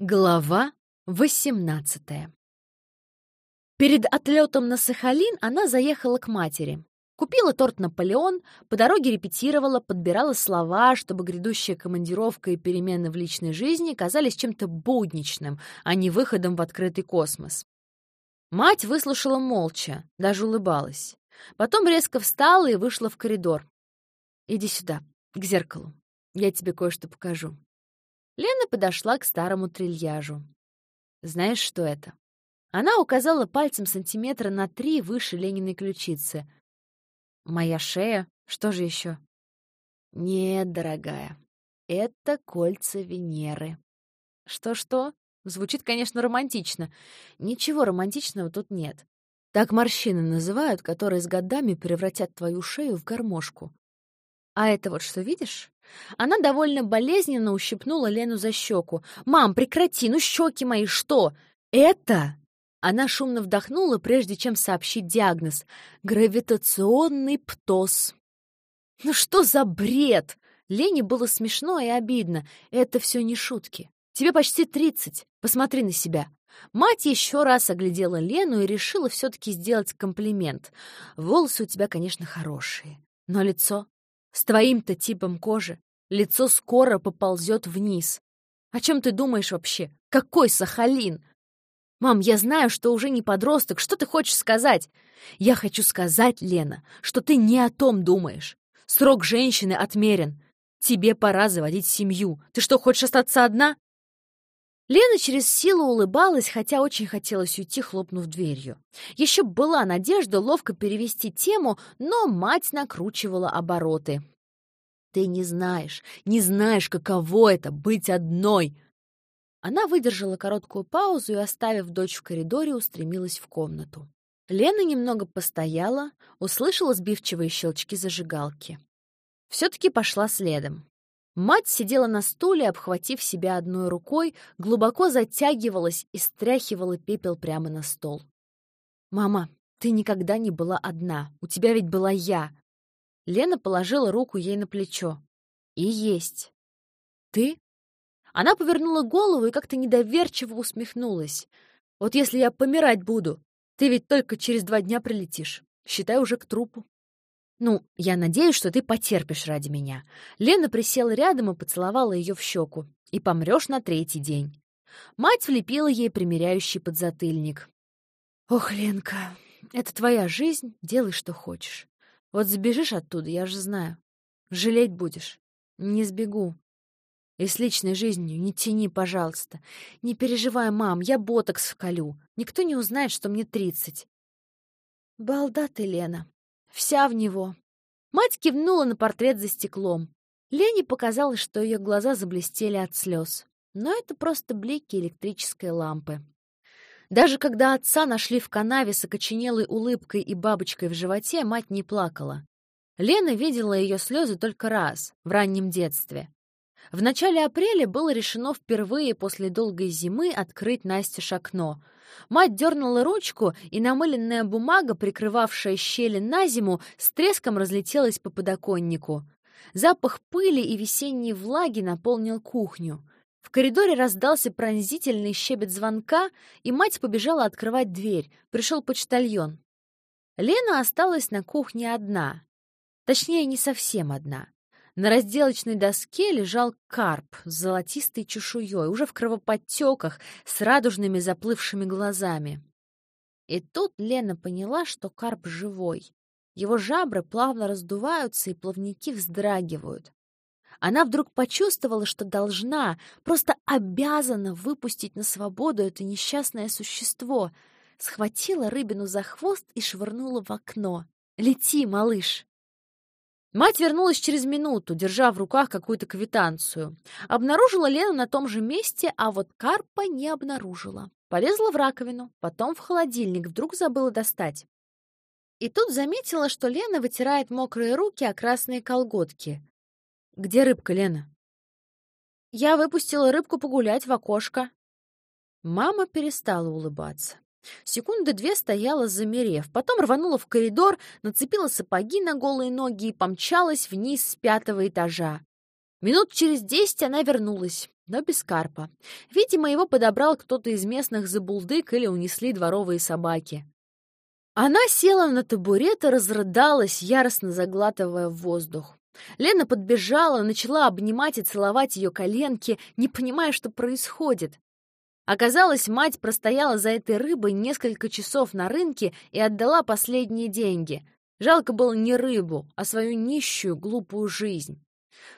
Глава 18 Перед отлетом на Сахалин она заехала к матери. Купила торт «Наполеон», по дороге репетировала, подбирала слова, чтобы грядущая командировка и перемены в личной жизни казались чем-то будничным, а не выходом в открытый космос. Мать выслушала молча, даже улыбалась. Потом резко встала и вышла в коридор. «Иди сюда, к зеркалу. Я тебе кое-что покажу». Лена подошла к старому трильяжу. «Знаешь, что это?» Она указала пальцем сантиметра на три выше Лениной ключицы. «Моя шея? Что же еще?» «Нет, дорогая, это кольца Венеры». «Что-что?» Звучит, конечно, романтично. Ничего романтичного тут нет. Так морщины называют, которые с годами превратят твою шею в гармошку. А это вот что, видишь? Она довольно болезненно ущипнула Лену за щеку. «Мам, прекрати, ну щеки мои, что? Это?» Она шумно вдохнула, прежде чем сообщить диагноз. «Гравитационный птоз». «Ну что за бред?» Лене было смешно и обидно. «Это все не шутки. Тебе почти тридцать. Посмотри на себя». Мать еще раз оглядела Лену и решила все-таки сделать комплимент. «Волосы у тебя, конечно, хорошие, но лицо с твоим-то типом кожи лицо скоро поползет вниз. О чем ты думаешь вообще? Какой Сахалин? Мам, я знаю, что уже не подросток. Что ты хочешь сказать? Я хочу сказать, Лена, что ты не о том думаешь. Срок женщины отмерен. Тебе пора заводить семью. Ты что, хочешь остаться одна? Лена через силу улыбалась, хотя очень хотелось уйти, хлопнув дверью. Еще была надежда ловко перевести тему, но мать накручивала обороты. «Ты не знаешь, не знаешь, каково это — быть одной!» Она выдержала короткую паузу и, оставив дочь в коридоре, устремилась в комнату. Лена немного постояла, услышала сбивчивые щелчки зажигалки. Все-таки пошла следом. Мать сидела на стуле, обхватив себя одной рукой, глубоко затягивалась и стряхивала пепел прямо на стол. «Мама, ты никогда не была одна. У тебя ведь была я». Лена положила руку ей на плечо. «И есть». «Ты?» Она повернула голову и как-то недоверчиво усмехнулась. «Вот если я помирать буду, ты ведь только через два дня прилетишь. Считай уже к трупу». «Ну, я надеюсь, что ты потерпишь ради меня». Лена присела рядом и поцеловала ее в щеку. «И помрешь на третий день». Мать влепила ей примиряющий подзатыльник. «Ох, Ленка, это твоя жизнь, делай, что хочешь. Вот сбежишь оттуда, я же знаю. Жалеть будешь. Не сбегу. И с личной жизнью не тяни, пожалуйста. Не переживай, мам, я ботокс вколю. Никто не узнает, что мне тридцать». «Балда ты, Лена», Вся в него. Мать кивнула на портрет за стеклом. Лене показалось, что ее глаза заблестели от слез. Но это просто блики электрической лампы. Даже когда отца нашли в канаве с окоченелой улыбкой и бабочкой в животе, мать не плакала. Лена видела ее слезы только раз, в раннем детстве. В начале апреля было решено впервые после долгой зимы открыть Насте окно — Мать дернула ручку, и намыленная бумага, прикрывавшая щели на зиму, с треском разлетелась по подоконнику. Запах пыли и весенней влаги наполнил кухню. В коридоре раздался пронзительный щебет звонка, и мать побежала открывать дверь. Пришел почтальон. Лена осталась на кухне одна. Точнее, не совсем одна. На разделочной доске лежал карп с золотистой чешуей, уже в кровоподтеках, с радужными заплывшими глазами. И тут Лена поняла, что карп живой. Его жабры плавно раздуваются, и плавники вздрагивают. Она вдруг почувствовала, что должна, просто обязана выпустить на свободу это несчастное существо. Схватила рыбину за хвост и швырнула в окно. «Лети, малыш!» Мать вернулась через минуту, держа в руках какую-то квитанцию. Обнаружила Лену на том же месте, а вот Карпа не обнаружила. Полезла в раковину, потом в холодильник, вдруг забыла достать. И тут заметила, что Лена вытирает мокрые руки о красные колготки. «Где рыбка, Лена?» «Я выпустила рыбку погулять в окошко». Мама перестала улыбаться. Секунды две стояла, замерев, потом рванула в коридор, нацепила сапоги на голые ноги и помчалась вниз с пятого этажа. Минут через десять она вернулась, но без карпа. Видимо, его подобрал кто-то из местных забулдык или унесли дворовые собаки. Она села на табурет и разрыдалась, яростно заглатывая воздух. Лена подбежала, начала обнимать и целовать ее коленки, не понимая, что происходит. Оказалось, мать простояла за этой рыбой несколько часов на рынке и отдала последние деньги. Жалко было не рыбу, а свою нищую, глупую жизнь.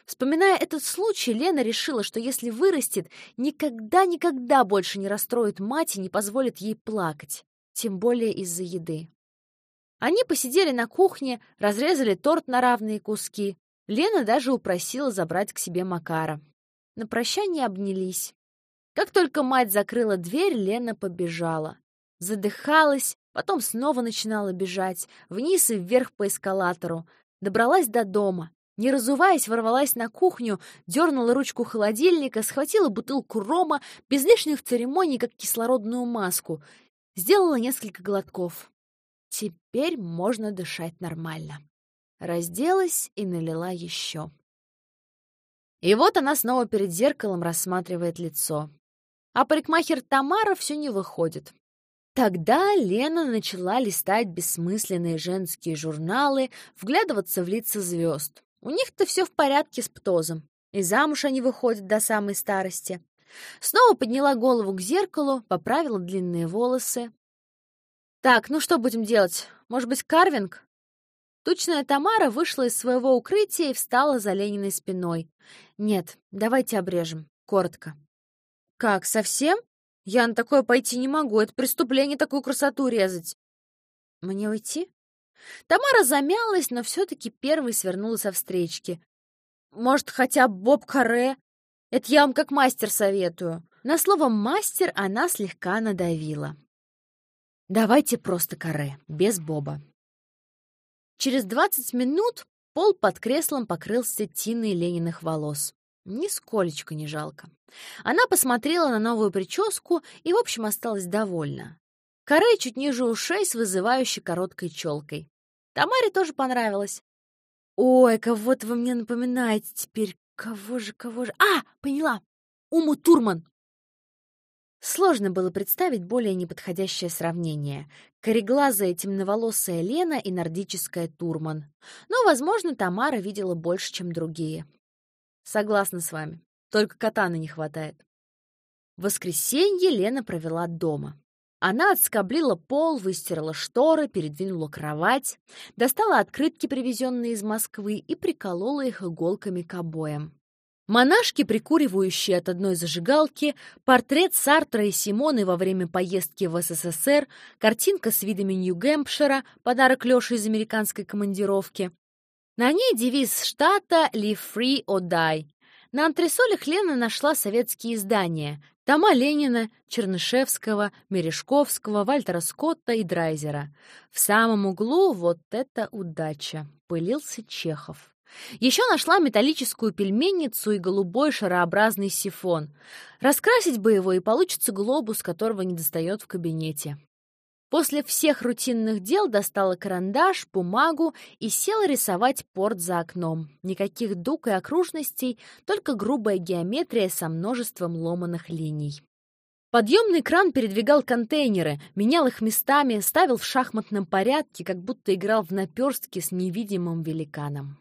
Вспоминая этот случай, Лена решила, что если вырастет, никогда-никогда больше не расстроит мать и не позволит ей плакать, тем более из-за еды. Они посидели на кухне, разрезали торт на равные куски. Лена даже упросила забрать к себе Макара. На прощание обнялись. Как только мать закрыла дверь, Лена побежала. Задыхалась, потом снова начинала бежать, вниз и вверх по эскалатору. Добралась до дома. Не разуваясь, ворвалась на кухню, дернула ручку холодильника, схватила бутылку рома, без лишних церемоний, как кислородную маску. Сделала несколько глотков. Теперь можно дышать нормально. Разделась и налила еще. И вот она снова перед зеркалом рассматривает лицо. А парикмахер Тамара все не выходит. Тогда Лена начала листать бессмысленные женские журналы, вглядываться в лица звезд. У них-то все в порядке с птозом. И замуж они выходят до самой старости. Снова подняла голову к зеркалу, поправила длинные волосы. «Так, ну что будем делать? Может быть, карвинг?» Тучная Тамара вышла из своего укрытия и встала за Лениной спиной. «Нет, давайте обрежем. Коротко». «Как, совсем? Я на такое пойти не могу. Это преступление такую красоту резать». «Мне уйти?» Тамара замялась, но все-таки первой свернула со встречки. «Может, хотя Боб Каре? Это я вам как мастер советую». На слово «мастер» она слегка надавила. «Давайте просто Каре, без Боба». Через двадцать минут пол под креслом покрылся тиной Лениных волос. Нисколечко не жалко. Она посмотрела на новую прическу и, в общем, осталась довольна. Каре чуть ниже ушей с вызывающей короткой челкой. Тамаре тоже понравилось. «Ой, кого-то вы мне напоминаете теперь. Кого же, кого же? А, поняла! Уму Турман!» Сложно было представить более неподходящее сравнение. Кореглазая темноволосая Лена и нордическая Турман. Но, возможно, Тамара видела больше, чем другие. Согласна с вами. Только катана не хватает. Воскресенье Лена провела дома. Она отскоблила пол, выстирала шторы, передвинула кровать, достала открытки, привезенные из Москвы, и приколола их иголками к обоям. Монашки, прикуривающие от одной зажигалки, портрет Сартра и Симоны во время поездки в СССР, картинка с видами Нью-Гэмпшира, подарок Лёше из американской командировки. На ней девиз штата «Live free or die». На антресолях Лена нашла советские издания Тома Ленина, Чернышевского, Мережковского, Вальтера Скотта и Драйзера. В самом углу вот эта удача. Пылился Чехов. Еще нашла металлическую пельменницу и голубой шарообразный сифон. Раскрасить бы его, и получится глобус, которого не достает в кабинете. После всех рутинных дел достала карандаш, бумагу и села рисовать порт за окном. Никаких дуг и окружностей, только грубая геометрия со множеством ломаных линий. Подъемный кран передвигал контейнеры, менял их местами, ставил в шахматном порядке, как будто играл в наперстки с невидимым великаном.